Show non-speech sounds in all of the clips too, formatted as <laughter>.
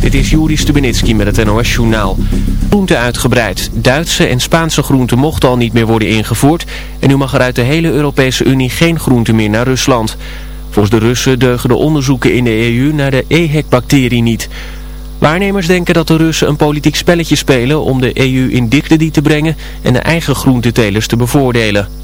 Dit is Juri Stubenitski met het NOS-journaal. Groente uitgebreid. Duitse en Spaanse groenten mochten al niet meer worden ingevoerd... en nu mag er uit de hele Europese Unie geen groente meer naar Rusland. Volgens de Russen deugen de onderzoeken in de EU naar de EHEC-bacterie niet... Waarnemers denken dat de Russen een politiek spelletje spelen om de EU in dictadie te brengen en de eigen groentetelers te bevoordelen.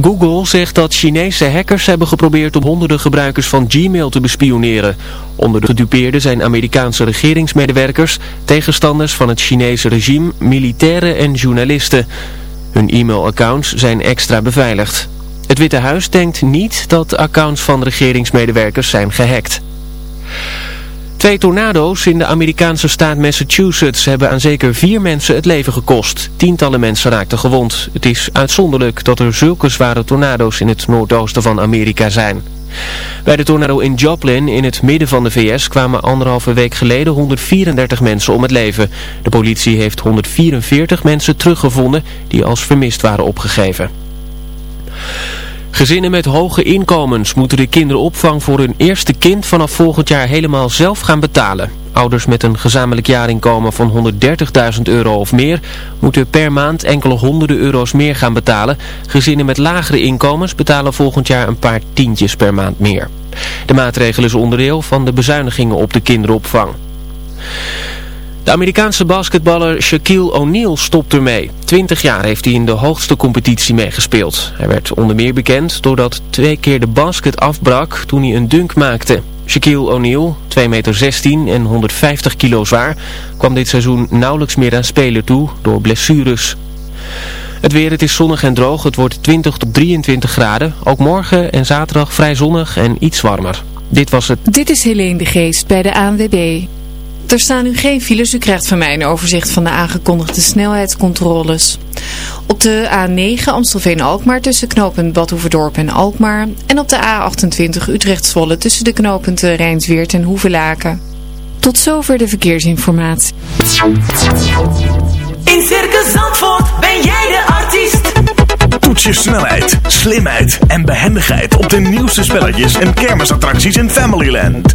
Google zegt dat Chinese hackers hebben geprobeerd om honderden gebruikers van Gmail te bespioneren. Onder de gedupeerden zijn Amerikaanse regeringsmedewerkers, tegenstanders van het Chinese regime, militairen en journalisten. Hun e-mailaccounts zijn extra beveiligd. Het Witte Huis denkt niet dat accounts van regeringsmedewerkers zijn gehackt. Twee tornado's in de Amerikaanse staat Massachusetts hebben aan zeker vier mensen het leven gekost. Tientallen mensen raakten gewond. Het is uitzonderlijk dat er zulke zware tornado's in het noordoosten van Amerika zijn. Bij de tornado in Joplin in het midden van de VS kwamen anderhalve week geleden 134 mensen om het leven. De politie heeft 144 mensen teruggevonden die als vermist waren opgegeven. Gezinnen met hoge inkomens moeten de kinderopvang voor hun eerste kind vanaf volgend jaar helemaal zelf gaan betalen. Ouders met een gezamenlijk jaarinkomen van 130.000 euro of meer moeten per maand enkele honderden euro's meer gaan betalen. Gezinnen met lagere inkomens betalen volgend jaar een paar tientjes per maand meer. De maatregel is onderdeel van de bezuinigingen op de kinderopvang. De Amerikaanse basketballer Shaquille O'Neal stopt ermee. 20 jaar heeft hij in de hoogste competitie meegespeeld. Hij werd onder meer bekend doordat twee keer de basket afbrak toen hij een dunk maakte. Shaquille O'Neal, 2,16 meter en 150 kilo zwaar, kwam dit seizoen nauwelijks meer aan spelen toe door blessures. Het weer, het is zonnig en droog. Het wordt 20 tot 23 graden. Ook morgen en zaterdag vrij zonnig en iets warmer. Dit was het. Dit is Helene de Geest bij de ANWB. Er staan nu geen files. U krijgt van mij een overzicht van de aangekondigde snelheidscontroles. Op de A9 Amstelveen-Alkmaar tussen knooppunt Badhoevedorp en Alkmaar. En op de A28 Utrecht-Zwolle tussen de knooppunten Rijnsweert en Hoevelaken. Tot zover de verkeersinformatie. In Circus Zandvoort ben jij de artiest. Toets je snelheid, slimheid en behendigheid op de nieuwste spelletjes en kermisattracties in Familyland.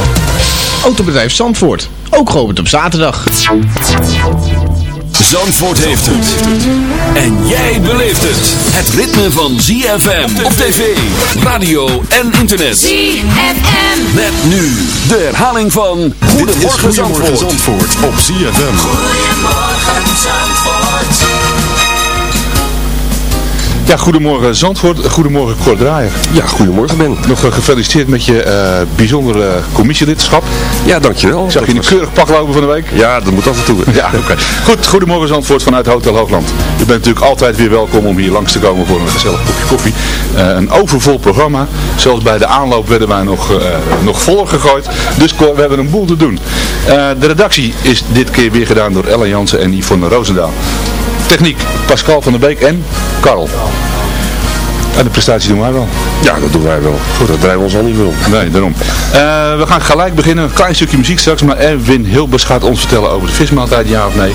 Autobedrijf Zandvoort, ook geopend op zaterdag. Zandvoort heeft het. En jij beleeft het. Het ritme van ZFM op tv, radio en internet. ZFM. Met nu de herhaling van Goedemorgen Zandvoort. Zandvoort op ZFM. Goedemorgen Zandvoort. Ja, goedemorgen Zandvoort. Goedemorgen Cor Draaier. Ja, goedemorgen Ben. Nog eh, gefeliciteerd met je eh, bijzondere commissielidschap. Ja, dankjewel. Ik zag je in een keurig pak lopen van de week. Ja, dat moet af en toe. <laughs> Ja, oké. Goed, goedemorgen Zandvoort vanuit Hotel Hoogland. U bent natuurlijk altijd weer welkom om hier langs te komen voor een gezellig kopje koffie. Eh, een overvol programma. Zelfs bij de aanloop werden wij nog, nog voller gegooid. Dus Cor, we hebben een boel te doen. De redactie is dit keer weer gedaan door Ellen Jansen en Yvonne Roosendaal. Techniek Pascal van der Beek en Karel. En de prestatie doen wij wel. Ja, dat doen wij wel. Goed, dat drijven we ons al niet veel. Nee, daarom. Eh, we gaan gelijk beginnen. Een klein stukje muziek straks. Maar Erwin Hilbers gaat ons vertellen over de vismaaltijd, ja of nee.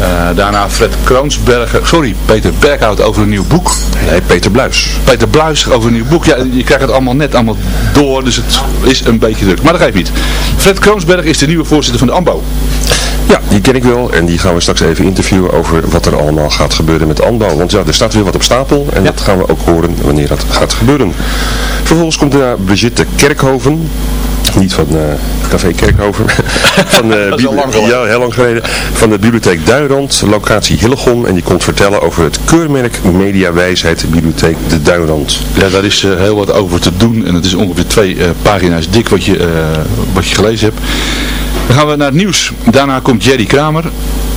Eh, daarna Fred Kroonsberger, sorry, Peter Berghout over een nieuw boek. Nee, Peter Bluis. Peter Bluis over een nieuw boek. Ja, je krijgt het allemaal net allemaal door, dus het is een beetje druk. Maar dat geeft niet. Fred Kroonsberg is de nieuwe voorzitter van de AMBO. Ja, die ken ik wel en die gaan we straks even interviewen over wat er allemaal gaat gebeuren met ANBO. Want ja, er staat weer wat op stapel en dat gaan we ook horen wanneer dat gaat gebeuren. Vervolgens komt daarna Brigitte Kerkhoven. Niet van eh, Café Kerkhoven. <laughs> van, de Dat is al lang geleden. Ja, heel lang geleden. Van de bibliotheek Duinrand, locatie Hillegom. En die komt vertellen over het keurmerk Mediawijsheid Bibliotheek de Duinrand. Ja, daar is eh, heel wat over te doen en het is ongeveer twee eh, pagina's dik wat je, eh, wat je gelezen hebt. Dan gaan we naar het nieuws. Daarna komt Jerry Kramer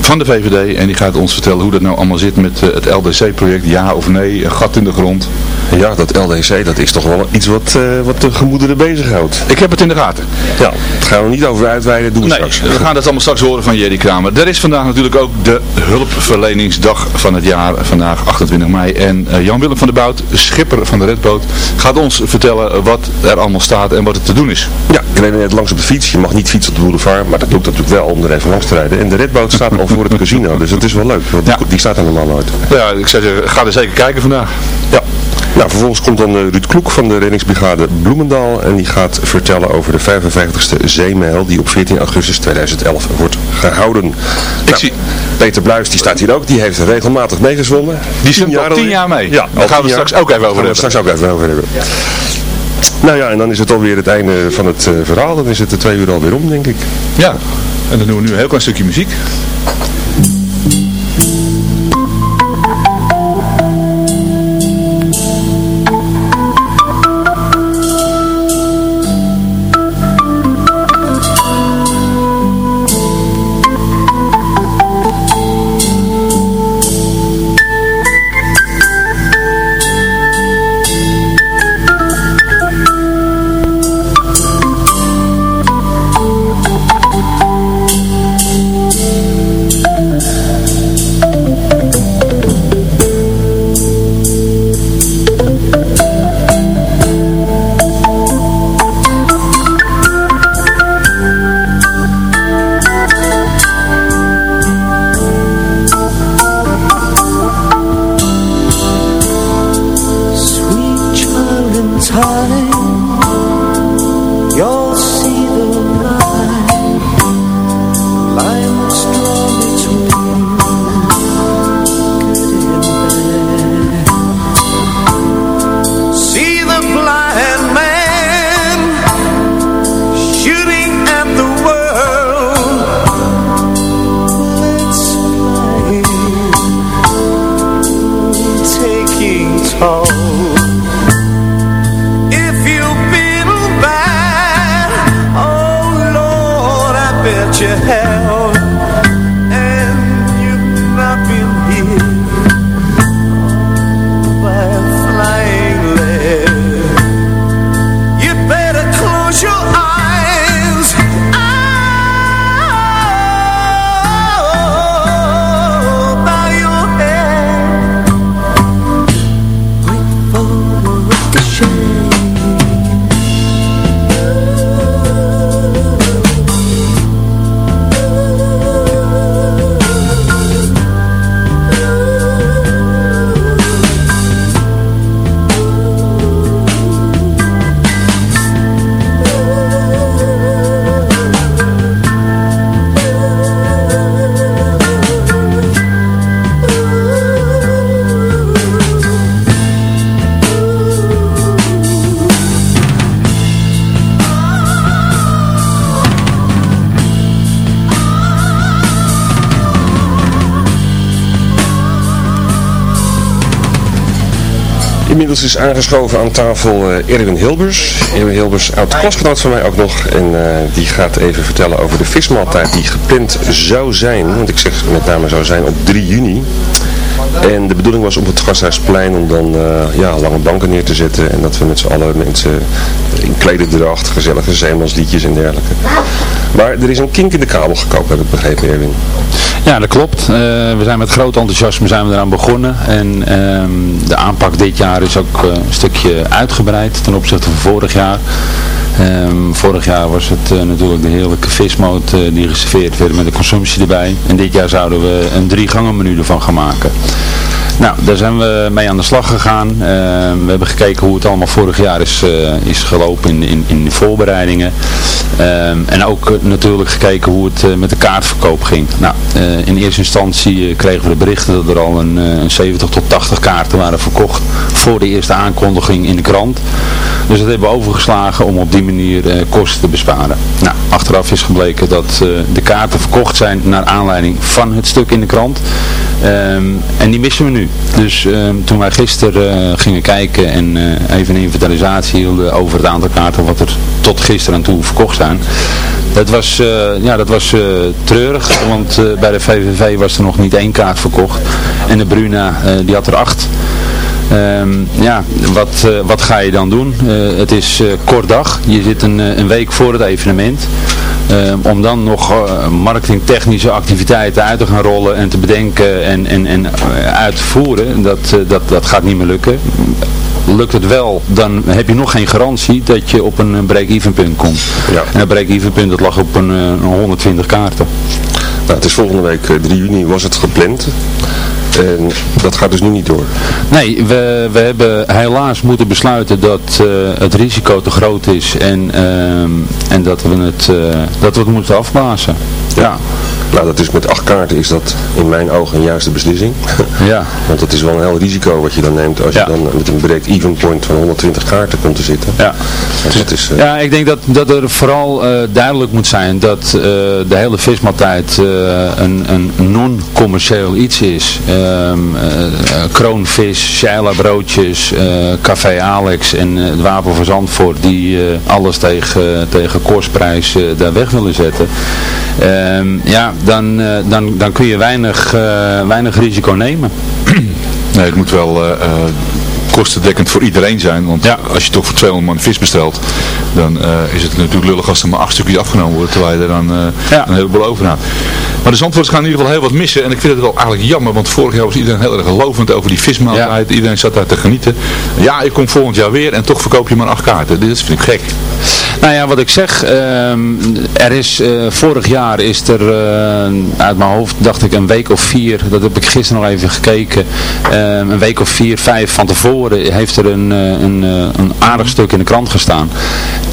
van de VVD en die gaat ons vertellen hoe dat nou allemaal zit met eh, het LDC-project. Ja of nee, een gat in de grond. Ja, dat LDC, dat is toch wel iets wat, eh, wat de gemoederen bezighoudt. Ik heb het in de gaten. Ja, daar gaan we niet over uitweiden, doen we Nee, straks. we gaan dat allemaal straks horen van Jerry Kramer. Er is vandaag natuurlijk ook de hulpverleningsdag van het jaar, vandaag 28 mei. En eh, Jan-Willem van der Bout, schipper van de redboot, gaat ons vertellen wat er allemaal staat en wat er te doen is. Ja, ik reed net langs op de fiets. Je mag niet fietsen op de boulevard, maar dat doe ik natuurlijk wel om er even langs te rijden. En de redboot staat <laughs> al voor het casino, dus dat is wel leuk. Want die, Ja. die staat er normaal nooit. Ja, ik zou zeggen, ga er zeker kijken vandaag. Ja. Nou, vervolgens komt dan eh, Ruud Kloek van de reddingsbrigade Bloemendaal en die gaat vertellen over de 55ste zeemijl die op 14 augustus 2011 wordt gehouden. Ik Nou, zie, Peter Bluis, die staat hier ook, die heeft regelmatig meegezwommen. Die zwemt al tien jaar mee. Ja, Daar gaan we straks ook even over hebben. straks ook even over hebben. Nou ja, en dan is het alweer het einde van het eh, verhaal. Dan is het de twee uur alweer om, denk ik. ja, en dan doen we nu een heel klein stukje muziek. Is aangeschoven aan tafel eh, Erwin Hilbers. Erwin Hilbers, oud klasgenoot van mij ook nog. En eh, die gaat even vertellen over de vismaaltijd die gepland zou zijn. Want ik zeg met name zou zijn op 3 juni. En de bedoeling was op het Gasthuisplein om dan eh, ja, lange banken neer te zetten. En dat we met z'n allen mensen in klederdracht, gezellige zeemansliedjes en dergelijke. Maar er is een kink in de kabel gekookt, heb ik begrepen Erwin. Ja, dat klopt. Eh, we zijn met groot enthousiasme zijn we eraan begonnen. En ehm, de aanpak dit jaar is ook eh, een stukje uitgebreid ten opzichte van vorig jaar. Ehm, vorig jaar was het natuurlijk de heerlijke vismoot die geserveerd werd met de consumptie erbij. En dit jaar zouden we een drie gangen menu ervan gaan maken. Nou, daar zijn we mee aan de slag gegaan. Uh, we hebben gekeken hoe het allemaal vorig jaar is, uh, is gelopen in, in, in de voorbereidingen. Uh, en ook natuurlijk gekeken hoe het met de kaartverkoop ging. Nou, in eerste instantie kregen we de berichten dat er al een 70 tot 80 kaarten waren verkocht voor de eerste aankondiging in de krant. Dus dat hebben we overgeslagen om op die manier kosten te besparen. Nou, achteraf is gebleken dat de kaarten verkocht zijn naar aanleiding van het stuk in de krant. Um, en die missen we nu. Dus uh, toen wij gisteren uh, gingen kijken en uh, even een inventarisatie hielden over het aantal kaarten wat er tot gisteren aan toe verkocht zijn. Dat was, ja, dat was treurig, want bij de VVV was er nog niet één kaart verkocht. En de Bruna, die had er acht. Um, ja, wat, wat ga je dan doen? Het is kort dag. Je zit een, een week voor het evenement. Ehm, om dan nog marketingtechnische activiteiten uit te gaan rollen en te bedenken en, en, en uit te voeren, dat, dat, dat gaat niet meer lukken. Lukt het wel, dan heb je nog geen garantie dat je op een break-even punt komt. Ja. En dat break-even punt dat lag op een, een 120 kaarten. Nou, het is volgende week 3 juni was het gepland. En dat gaat dus nu niet door. Nee, we, we hebben helaas moeten besluiten dat uh, het risico te groot is en, uh, en dat, we het, uh, dat we het moeten afblazen. Ja. Nou, dat is met acht kaarten is dat in mijn ogen een juiste beslissing. <laughs> Ja. Want het is wel een heel risico wat je dan neemt als je dan met een break even point van 120 kaarten komt te zitten. Ja, dus dat is, uh... ja ik denk dat, dat er vooral uh, duidelijk moet zijn dat uh, de hele vismaaltijd een, een non-commercieel iets is. Ehm, kroonvis, Sheila broodjes, Café Alex en het Wapen van Zandvoort die alles tegen, tegen kostprijs daar weg willen zetten. Um, ja, dan, uh, dan, dan kun je weinig, uh, weinig risico nemen. <clears throat> Nee, het moet wel uh, kostendekkend voor iedereen zijn. Want ja. als je toch voor 200 man vis bestelt, dan is het natuurlijk lullig als er maar acht stukjes afgenomen worden, terwijl je er dan ja. een heleboel over hebt. Maar de Zandvoorts gaan in ieder geval heel wat missen. En ik vind het wel eigenlijk jammer, want vorig jaar was iedereen heel erg gelovend over die vismaaltijd. Ja. Iedereen zat daar te genieten. Ja, ik kom volgend jaar weer en toch verkoop je maar acht kaarten. Dit vind ik gek. Nou ja, wat ik zeg, um, er is, uh, vorig jaar is er, uh, uit mijn hoofd dacht ik een week of vier, dat heb ik gisteren nog even gekeken, um, een week of vier, vijf van tevoren heeft er een, uh, een, een aardig stuk in de krant gestaan.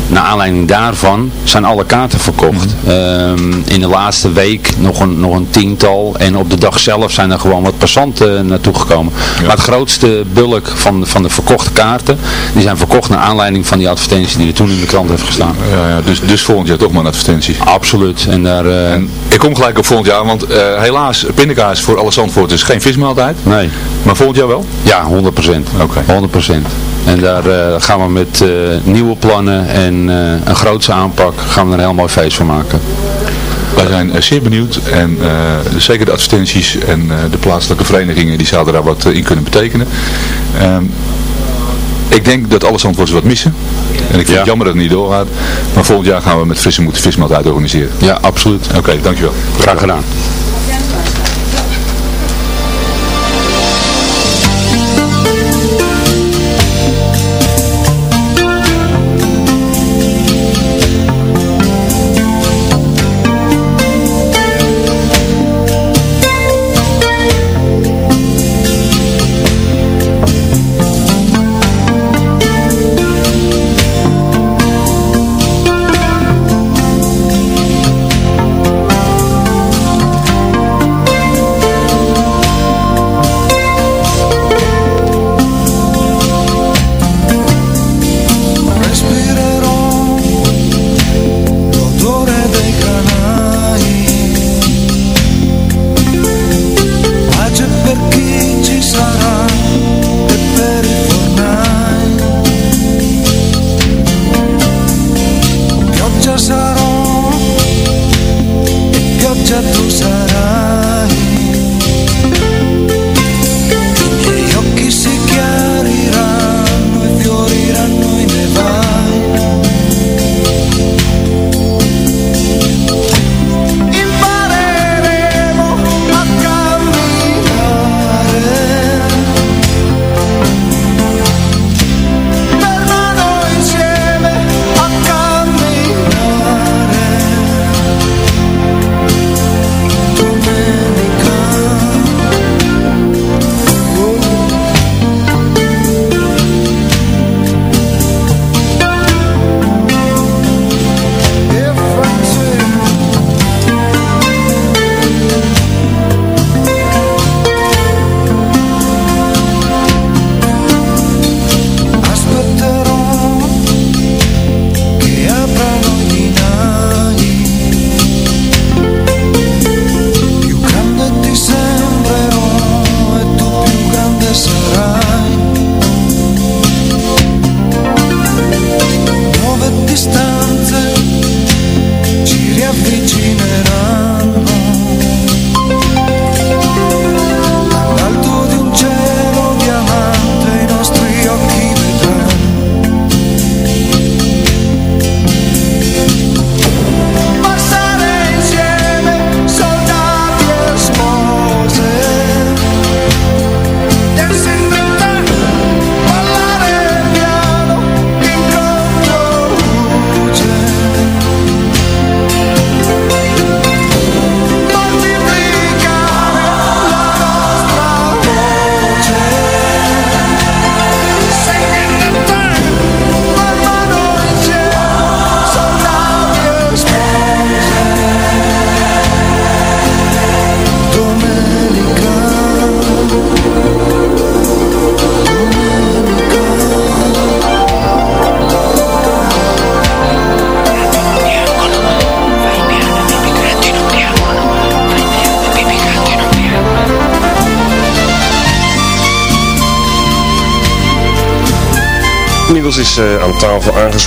Naar aanleiding daarvan zijn alle kaarten verkocht. Mm -hmm. um, in de laatste week nog een, nog een tiental en op de dag zelf zijn er gewoon wat passanten naartoe gekomen. Ja. Maar het grootste bulk van, van de verkochte kaarten, die zijn verkocht naar aanleiding van die advertentie die er toen in de krant heeft gestaan. Ja, ja, dus, dus volgend jaar toch maar een advertentie. Absoluut. En daar, uh... en ik kom gelijk op volgend jaar, want uh, helaas, pindakaas voor alle Zandvoorters is geen vismaaltijd. Nee. Maar volgend jaar wel? Ja, 100%. Oké. Okay. 100%. En daar uh, gaan we met uh, nieuwe plannen en uh, een grootse aanpak gaan we er een heel mooi feest van maken. Wij zijn zeer benieuwd en zeker de advertenties en de plaatselijke verenigingen die zouden daar wat in kunnen betekenen. Um, ik denk dat alle Zandvoorters wat missen. En ik vind ja. het jammer dat het niet doorgaat. Maar volgend jaar gaan we met Frisse Moeten Vismaaltijd organiseren. Ja, absoluut. Oké, okay, dankjewel. Graag gedaan.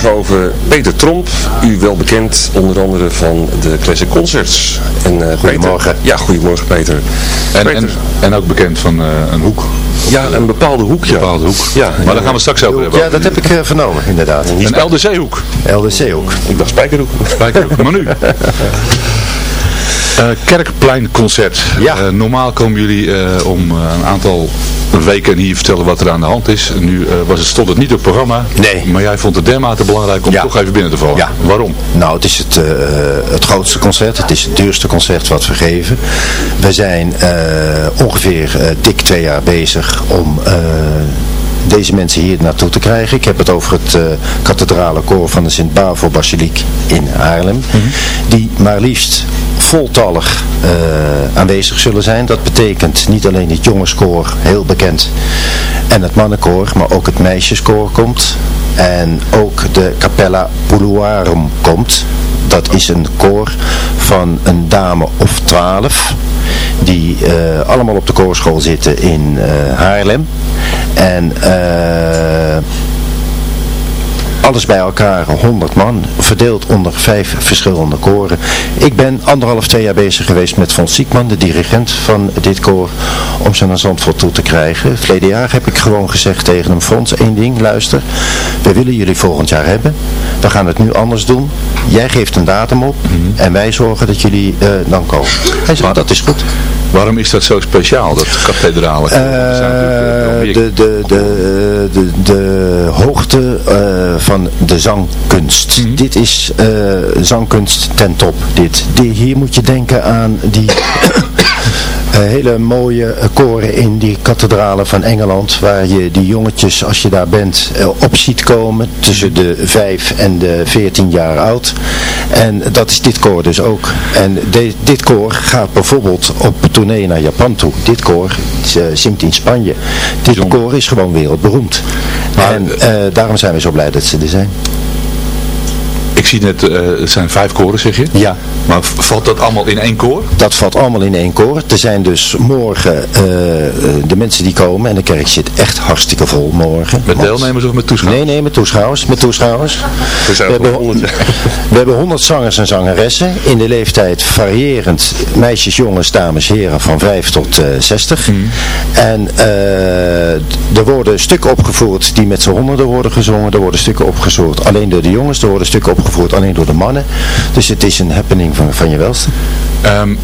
Aangeschoven Peter Tromp, u wel bekend onder andere van de Classic Concerts. En, eh, Goedemorgen. Peter, ja, goedemorgen Peter. En, Peter. en, en ook bekend van eh, een hoek. Ja, een bepaalde hoek, ja. Een bepaalde hoek. Ja, maar daar gaan we straks over hebben. Ja, dat heb ik eh, vernomen, inderdaad. Een LDC-hoek. LDC-hoek. Ik dacht Spijkerhoek. Spijkerhoek. maar nu. <laughs> Eh, Kerkpleinconcert. Ja. Normaal komen jullie eh, om een aantal weken hier vertellen wat er aan de hand is. Nu eh, was het, stond het niet op het programma. Nee. Maar jij vond het dermate belangrijk om Ja. toch even binnen te vallen. Ja. Waarom? Nou, het is het, eh, het grootste concert. Het is het duurste concert wat we geven. We zijn eh, ongeveer dik twee jaar bezig om deze mensen hier naartoe te krijgen. Ik heb het over het eh kathedrale koor van de Sint-Bavo Basiliek in Haarlem. Die maar liefst voltallig eh, aanwezig zullen zijn. Dat betekent niet alleen het jongenskoor, heel bekend, en het mannenkoor, maar ook het meisjeskoor komt. En ook de Capella Puluarum komt. Dat is een koor van een dame of twaalf. Die eh, allemaal op de koorschool zitten in eh, Haarlem. En eh, alles bij elkaar 100 man, verdeeld onder vijf verschillende koren. Ik ben anderhalf, twee jaar bezig geweest met Von Siekman, de dirigent van dit koor, om ze naar Zandvoort toe te krijgen. Verleden jaar heb ik gewoon gezegd tegen hem, Frans, één ding, luister, we willen jullie volgend jaar hebben. We gaan het nu anders doen. Jij geeft een datum op en wij zorgen dat jullie eh, dan komen. Hij zei, dat is goed. Waarom is dat zo speciaal, dat kathedrale? meer- de, de, de, de, de hoogte eh, van de zangkunst. Mhm. Dit is eh, zangkunst ten top. Dit. Die, hier moet je denken aan die <coughs> hele mooie koren in die kathedralen van Engeland. Waar je die jongetjes, als je daar bent, op ziet komen. Tussen de 5 en de 14 jaar oud. En dat is dit koor dus ook. En de- dit koor gaat bijvoorbeeld op tournee naar Japan toe. Dit koor eh, zingt in Spanje. Dit koor is gewoon wereldberoemd. en eh, daarom zijn we zo blij dat ze er zijn. Ik zie net, eh, het zijn vijf koren zeg je? Ja. Maar valt dat allemaal in één koor? Dat valt allemaal in één koor. Er zijn dus morgen eh, eh, de mensen die komen en de kerk zit echt hartstikke vol morgen. Met deelnemers of met toeschouwers? Nee, nee, met toeschouwers. Met toeschouwers. We zijn We ook <laughs> hebben, honderd. we hebben 100 zangers en zangeressen. In de leeftijd variërend meisjes, jongens, dames, heren van 5 tot eh 60. En eh, er worden stukken opgevoerd die met z'n honderden worden gezongen. Er worden stukken opgevoerd alleen door de jongens. Er worden stukken opgevoerd alleen door de mannen. Dus het is een happening van, van je welste. Ehm,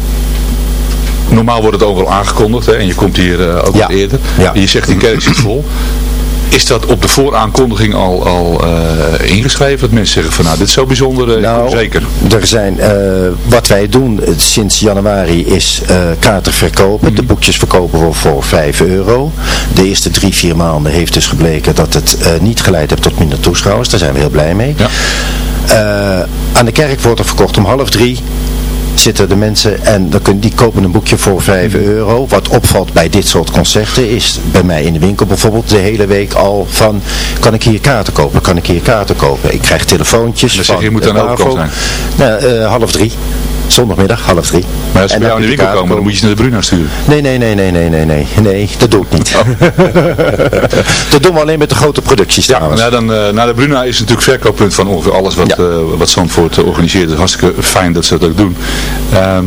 normaal wordt het overal aangekondigd hè, en je komt hier eh, ook Ja. wat eerder. Ja. Je zegt die kerk zit vol. Is dat op de vooraankondiging al, al eh, ingeschreven? Dat mensen zeggen van nou dit is zo bijzonder, ik Nou, zeker. Er zijn, wat wij doen sinds januari is kaarten verkopen. Mhm. De boekjes verkopen we voor 5 euro. De eerste drie, vier maanden heeft dus gebleken dat het niet geleid heeft tot minder toeschouwers. Daar zijn we heel blij mee. Ja. Eh, aan de kerk wordt er verkocht om half drie zitten de mensen en dan kun, die kopen een boekje voor 5 Mhm. euro. Wat opvalt bij dit soort concerten is bij mij in de winkel bijvoorbeeld de hele week al van kan ik hier kaarten kopen, kan ik hier kaarten kopen. Ik krijg telefoontjes Dan van je moet overkant Bravo. zijn. Nou, eh, half drie. Zondagmiddag, half drie. Maar als ze En bij jou in de je winkel komen, dan moet je ze naar de Bruna sturen. Nee, nee, nee, nee, nee, nee, nee. Nee, dat doe ik niet. <laughs> dat doen we alleen met de grote producties Ja, trouwens. nou, dan, eh, naar de Bruna is natuurlijk verkooppunt van ongeveer alles wat, Ja. eh, wat Zandvoort eh, organiseert. Dus hartstikke fijn dat ze dat ook doen. Ehm,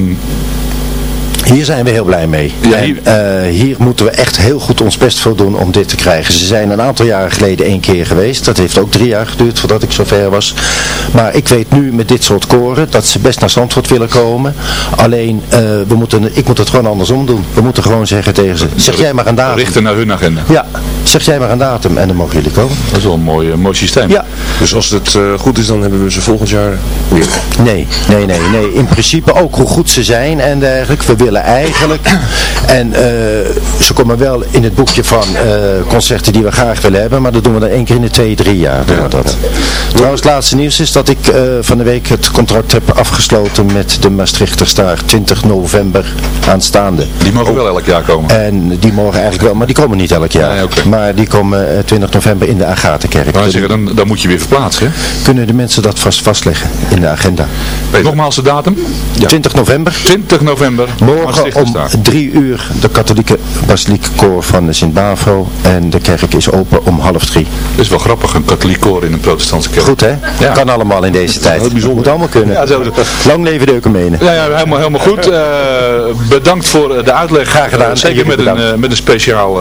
Hier zijn we heel blij mee. Ja, en, hier- eh, hier moeten we echt heel goed ons best voor doen om dit te krijgen. Ze zijn een aantal jaren geleden één keer geweest. Dat heeft ook drie jaar geduurd voordat ik zover was. Maar ik weet nu met dit soort koren dat ze best naar Zandvoort willen komen. Alleen, eh, we moeten, ik moet het gewoon andersom doen. We moeten gewoon zeggen tegen ze, zeg jij maar een datum. richten naar hun agenda. Ja, zeg jij maar een datum en dan mogen jullie komen. Dat is wel een mooi, eh, mooi systeem. Ja. Dus als het eh, goed is, dan hebben we ze volgend jaar weer. Nee, nee, nee, nee. In principe ook hoe goed ze zijn en dergelijke. We willen eigenlijk, <clears throat> en eh, ze komen wel in het boekje van eh, concerten die we graag willen hebben, maar dat doen we dan één keer in de twee, drie jaar. Doen we dat. Trouwens, het laatste nieuws is dat ik eh, van de week het contract heb afgesloten met de Maastrichter Staar 20 november aanstaande. Die mogen wel elk jaar komen. En die mogen eigenlijk wel, maar die komen niet elk jaar. Nee. Maar die komen eh, 20 november in de Agatenkerk. Maar zeggen, dan, dan moet je weer verplaatsen. Hè? Kunnen de mensen dat vast vastleggen in de agenda. Nogmaals de datum? 20 november. 20 november. Morgen Morgen om drie uur de katholieke basilieke koor van de Sint-Bavo. En de kerk is open om half drie. Dat is wel grappig, een katholiek koor in een protestantse kerk. Goed hè? Ja. Kan allemaal in deze tijd. heel bijzonder. Moet allemaal kunnen. Ja, zo- Lang leven de ecumenen. Ja, ja helemaal, helemaal goed. Eh, bedankt voor eh, de uitleg. Graag gedaan. Zeker met een, eh, met een speciaal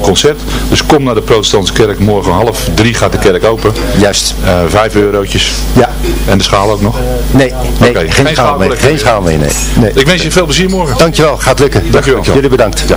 concert. Dus kom naar de protestantse kerk. Morgen half drie gaat de kerk open. Juist. Vijf eurotjes. Ja. En de schaal ook nog. Nee, nee geen, geen schaal mee. Geen schaal mee, nee. nee. Ik wens je veel plezier morgen. Dankjewel, gaat lukken. Dankjewel. Jullie bedankt. Ja.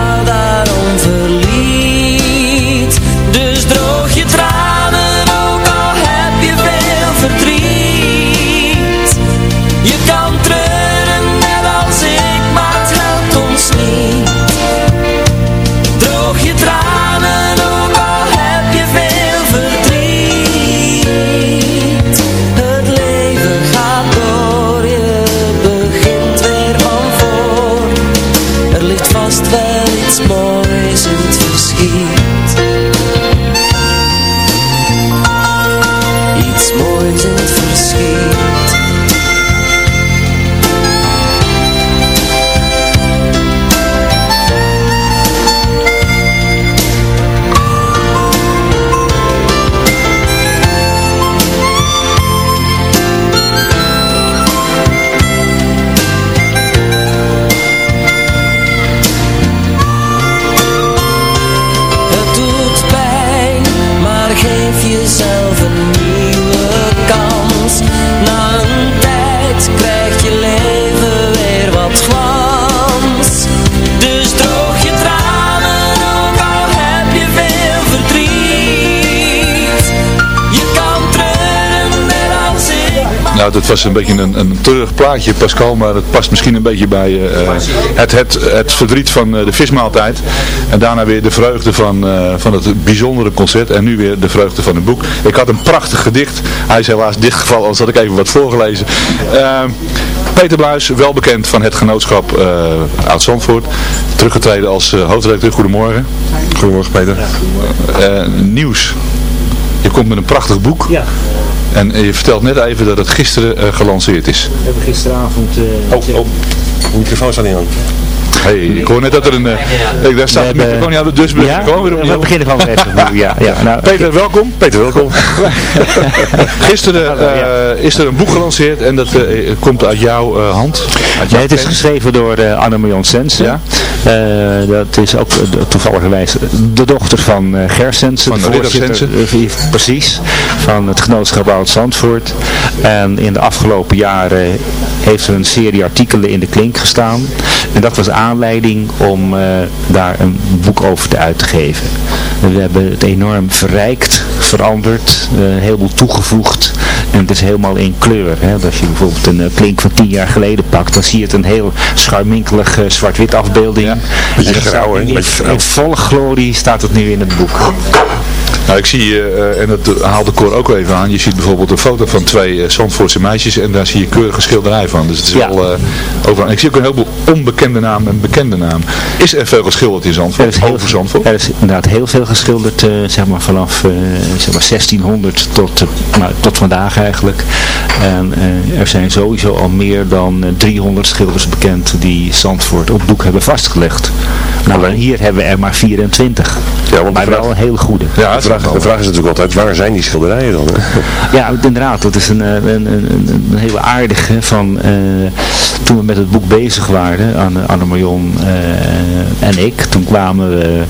ik. Nou, was een beetje een, een treurig plaatje, Pascal, maar het past misschien een beetje bij eh, het, het, het verdriet van eh, de vismaaltijd. En daarna weer de vreugde van, eh, van het bijzondere concert en nu weer de vreugde van het boek. Ik had een prachtig gedicht, hij is helaas dichtgevallen, anders had ik even wat voorgelezen. Eh, Peter Bluis, wel bekend van het genootschap uit Zandvoort, teruggetreden als hoofdredacteur. Goedemorgen. Goedemorgen Peter. Nieuws. Je komt met een prachtig boek. Ja. En eh, je vertelt net even dat het gisteren eh, gelanceerd is. We hebben gisteravond... oh, oh, de microfoon staat niet aan. Hey, ik hoor net dat er een... Uh, ik, daar staat de microfoon niet aan, dus we ja? gewoon weer opnieuw. We beginnen gewoon weer opnieuw, ja. ja nou, Peter, welkom. Peter, welkom. <laughs> Gisteren uh, is er een boek gelanceerd en dat uh, komt uit jouw hand. Uit nee, het is geschreven door uh, Anne-Marion Sensen. Ja? dat is ook toevallig de dochter van Ger Sensen. Van Ridder Sensen. Precies, van het genootschap Oud Zandvoort. En in de afgelopen jaren heeft er een serie artikelen in de klink gestaan. En dat was aanleiding om uh, daar een boek over te uit te geven. We hebben het enorm verrijkt, veranderd, uh, een heleboel toegevoegd. En het is helemaal in kleur. Hè. Als je bijvoorbeeld een uh, klink van tien jaar geleden pakt, dan zie je het een heel scharminkelige zwart-wit afbeelding. Ja? In, in, volle glorie staat het nu in het boek. Nou, ik zie, uh, en dat haalde Cor ook even aan, je ziet bijvoorbeeld een foto van twee uh, Zandvoortse meisjes en daar zie je keurige schilderij van. Dus het is ja. wel. En ik zie ook een heleboel onbekende namen en bekende namen. Is er veel geschilderd in Zandvoort? Er is heel, over Zandvoort? Er is inderdaad heel veel geschilderd, zeg maar vanaf zeg maar 1600 tot, nou, tot vandaag eigenlijk. En er zijn sowieso al meer dan 300 schilders bekend die Zandvoort op doek hebben vastgelegd. Nou, hier hebben we er maar 24. Ja, want maar wel een hele goede. Ja, de de vraag is natuurlijk altijd, waar zijn die schilderijen dan? <laughs> ja, inderdaad. Dat is een, een, een, een hele aardige van uh, toen we met het boek bezig waren, Anne, Anne Marion uh, en ik. Toen kwamen we,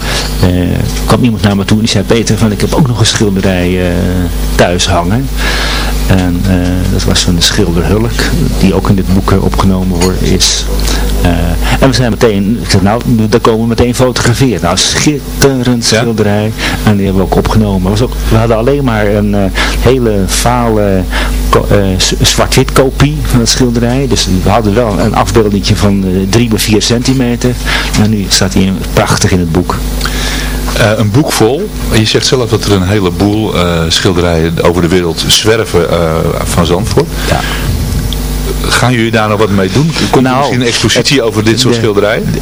uh, kwam iemand naar me toe en die zei, Peter, van, ik heb ook nog een schilderij thuis hangen. En dat was van de schilder Hulk, die ook in dit boek opgenomen wordt, is. en we zijn meteen, ik zei, nou, daar komen we meteen fotograferen. Nou, schitterend schilderij. Ja? En die hebben we ook opgenomen. Was ook, we hadden alleen maar een hele fale zwart-wit kopie van het schilderij. Dus we hadden wel een afbeelding van uh, 3 bij 4 centimeter. Maar nu staat hij prachtig in het boek. Uh, een boek vol. Je zegt zelf dat er een heleboel uh, schilderijen over de wereld zwerven uh, van Zandvoort. Ja. Gaan jullie daar nog wat mee doen? Komt nou, er misschien een expositie het, over dit soort de, schilderijen?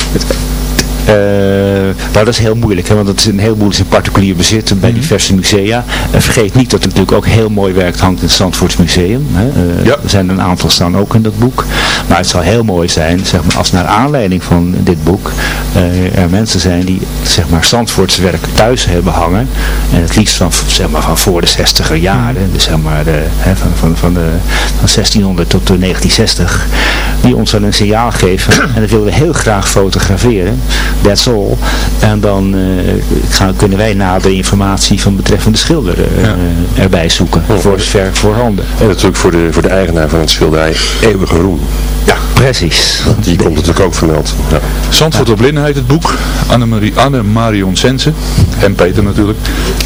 Nou, dat is heel moeilijk, hè, want het is een is in particulier bezit bij Mhm. diverse musea. En vergeet niet dat er natuurlijk ook heel mooi werk hangt in het Zandvoorts Museum. Hè. Ja. Er zijn een aantal staan ook in dat boek. Maar het zou heel mooi zijn, zeg maar, als naar aanleiding van dit boek uh, er mensen zijn die zeg maar, Zandvoorts werk thuis hebben hangen. En het liefst van, zeg maar, van voor de 60er jaren. Dus zeg maar de, hè, van, van, van, de, van 1600 tot de 1960. Die ons dan een signaal geven. En dat willen we heel graag fotograferen. That's all. En dan uh, gaan, kunnen wij nadere informatie van betreffende schilder uh, Ja. erbij zoeken. Voor zover voorhanden. En natuurlijk voor de, voor de eigenaar van het schilderij eeuwige roem. Ja, precies. Want die komt natuurlijk ook vermeld. Ja. Zandvoort op Linnen heet het boek. Anne-Marion Sensen. En Peter natuurlijk.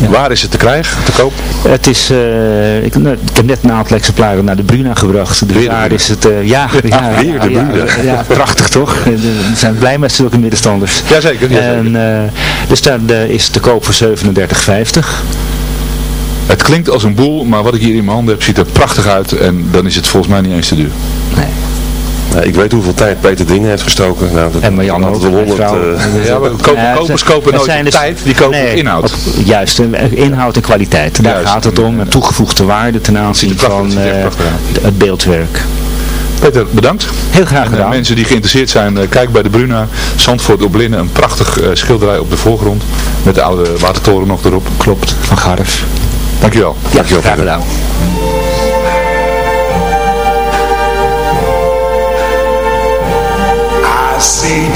Waar is het te krijgen, te koop? Het is, uh, ik, nou, ik heb net een aantal exemplaren naar de Bruna gebracht. Dus daar Bruna. is het, uh, ja, ja, weer de ja, Bruna. ja, ja, prachtig toch? <laughs> We zijn blij met zulke middenstanders. Jazeker. jazeker. En, uh, dus daar uh, is te koop voor 37,50. Het klinkt als een boel, maar wat ik hier in mijn handen heb, ziet er prachtig uit. En dan is het volgens mij niet eens te duur. Nee. Nou, ik weet hoeveel tijd Peter Dingen heeft gestoken. Nou, dat, En dat ook, honderd, eh, Ja, maar kopen, Ja, kopers kopen het nooit zijn dus- tijd, die kopen Nee, inhoud. op- juist, eh, inhoud en kwaliteit. Daar Juist. gaat het om. En toegevoegde waarde ten aanzien van eh, het beeldwerk. Peter, bedankt. Heel graag En, eh, gedaan. mensen die geïnteresseerd zijn, eh, kijk bij de Bruna. Zandvoort op Linnen, een prachtig eh, schilderij op de voorgrond. Met de oude watertoren nog erop. Klopt, van Garf. Dankjewel. Ja, Dankjewel graag gedaan. I see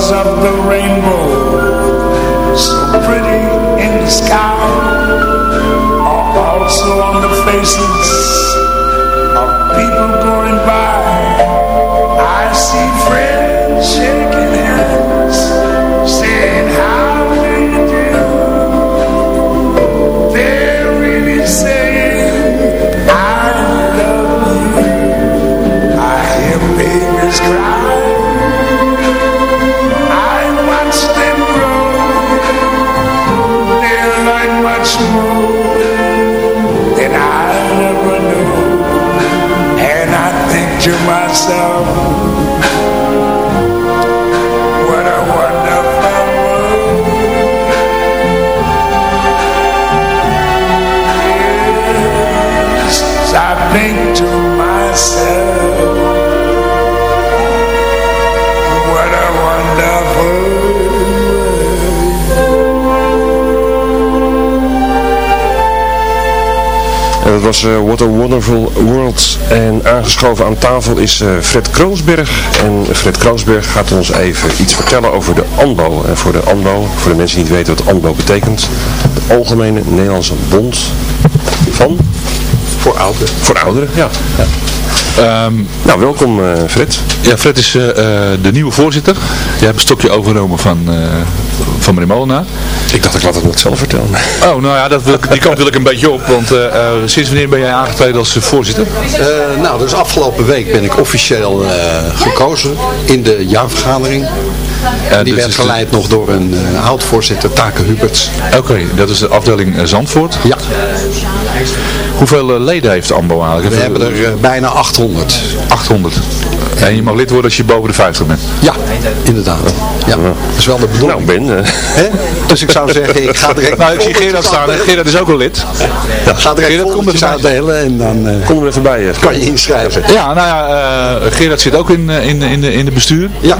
colors of the rainbow, so pretty in the sky, dat was eh, What a Wonderful World. En aangeschoven aan tafel is eh, Fred Kroonsberg. En Fred Kroonsberg gaat ons even iets vertellen over de ANBO. En voor de ANBO, voor de mensen die niet weten wat ANBO betekent. De Algemene Nederlandse Bond van... Voor ouderen. Voor ouderen, ja. nou, welkom eh, Fred. Ja, Fred is de nieuwe voorzitter. Jij hebt een stokje overgenomen van, van meneer Molenaar. Ik dacht ik laat het nog zelf vertellen. Oh, nou ja, dat <laughs> die kant wil ik een beetje op. Want eh, sinds wanneer ben jij aangetreden als voorzitter? Eh, nou, dus afgelopen week ben ik officieel gekozen in de jaarvergadering. die dus werd de- geleid nog door een oud-voorzitter, Take Huberts. Oké, dat is de afdeling Zandvoort. Ja. Hoeveel leden heeft AMBO eigenlijk? We hebben er bijna 800. 800. En je mag lid worden als je boven de 50 bent. Ja, inderdaad. Ja, dat is wel de bedoeling. Nou, Ben. Hè? Dus ik zou zeggen, ik ga direct... Nou, ik zie Gerard staan. Gerard is ook een lid. Ja, ga direct Gerard, kom er uitdelen en dan eh, Kom er even bij. eh, kan je inschrijven. Ja, nou ja, eh, Gerard zit ook in, eh, in, in, de, in de bestuur. Ja,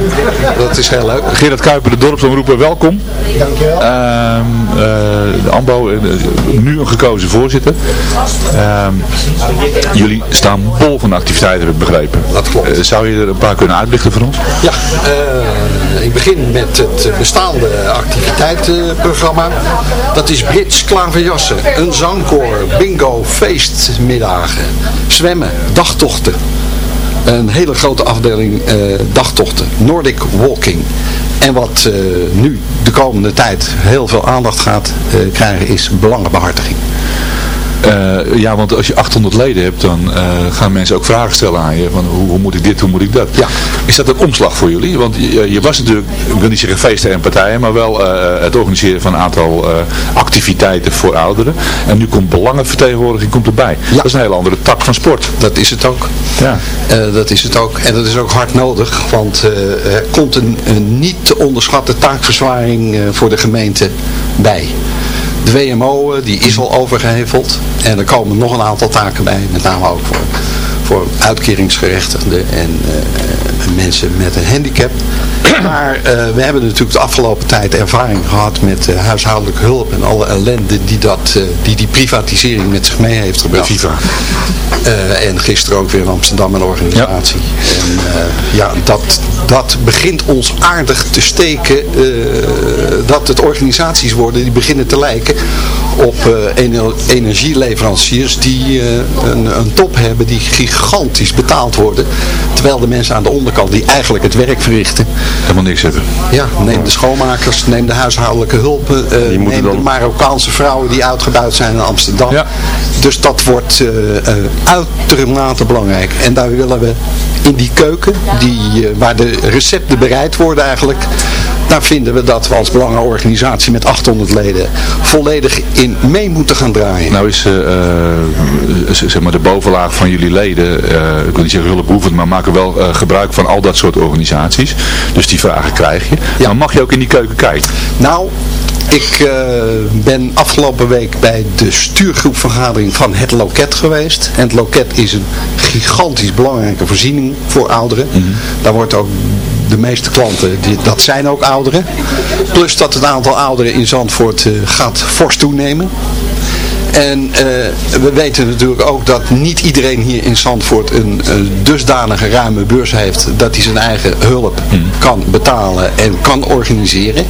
dat is heel leuk. Gerard Kuiper, de dorpsomroeper, welkom. Dankjewel. Ehm, eh, de AMBO, eh, nu een gekozen voorzitter. Ehm, jullie staan bol van activiteiten, heb ik begrepen. Dat klopt. Eh, zou je er een paar kunnen uitlichten voor ons? Ja, eh, ik begin met het bestaande activiteitenprogramma. Dat is Brits klaverjassen, een zangkoor, bingo, feestmiddagen, zwemmen, dagtochten. Een hele grote afdeling eh, dagtochten, Nordic Walking. En wat eh, nu de komende tijd heel veel aandacht gaat krijgen is belangenbehartiging. Eh, ja, want als je 800 leden hebt, dan eh, gaan mensen ook vragen stellen aan je. Van hoe, hoe moet ik dit, hoe moet ik dat? Ja. Is dat een omslag voor jullie? Want je, je was natuurlijk, ik wil niet zeggen feesten en partijen, maar wel eh, het organiseren van een aantal activiteiten voor ouderen. En nu komt belangenvertegenwoordiging komt erbij. Dat is een hele andere tak van sport. Dat is het ook. Ja. Dat is het ook. En dat is ook hard nodig, want er komt een, een niet te onderschatte taakverzwaring voor de gemeente bij. De WMO eh, die is al overgeheveld en er komen nog een aantal taken bij, met name ook voor, voor uitkeringsgerechtigden en eh, mensen met een handicap. <coughs> Maar eh, we hebben natuurlijk de afgelopen tijd ervaring gehad met eh, huishoudelijke hulp en alle ellende die, dat, eh, die die privatisering met zich mee heeft gebracht. Viva. En gisteren ook weer in Amsterdam een organisatie. En ja, dat, dat begint ons aardig te steken. dat het organisaties worden die beginnen te lijken op eh, ener- energieleveranciers die eh, een, een top hebben die gigantisch betaald worden. Terwijl de mensen aan de onderkant die eigenlijk het werk verrichten. Helemaal niks hebben. Ja, neem de schoonmakers, neem de huishoudelijke hulpen, eh, neem de Marokkaanse vrouwen die uitgebuit zijn in Amsterdam. Ja. Dus dat wordt eh, eh, uitermate belangrijk. En daar willen we in die keuken, die, waar de recepten bereid worden eigenlijk, daar vinden we dat we als belangenorganisatie met 800 leden volledig in mee moeten gaan draaien. Nou is eh, eh, zeg maar de bovenlaag van jullie leden, eh, ik wil niet zeggen hulpbehoevend, maar maken wel gebruik van al dat soort organisaties. Dus die vragen krijg je. Dan mag je ook in die keuken kijken. Nou, ik ben afgelopen week bij de stuurgroepvergadering van het loket geweest. En het loket is een gigantisch belangrijke voorziening voor ouderen. Daar wordt ook de meeste klanten, die, dat zijn ook ouderen. Plus dat het aantal ouderen in Zandvoort eh, gaat fors toenemen. En eh, we weten natuurlijk ook dat niet iedereen hier in Zandvoort een, een dusdanige ruime beurs heeft dat hij zijn eigen hulp kan betalen en kan organiseren.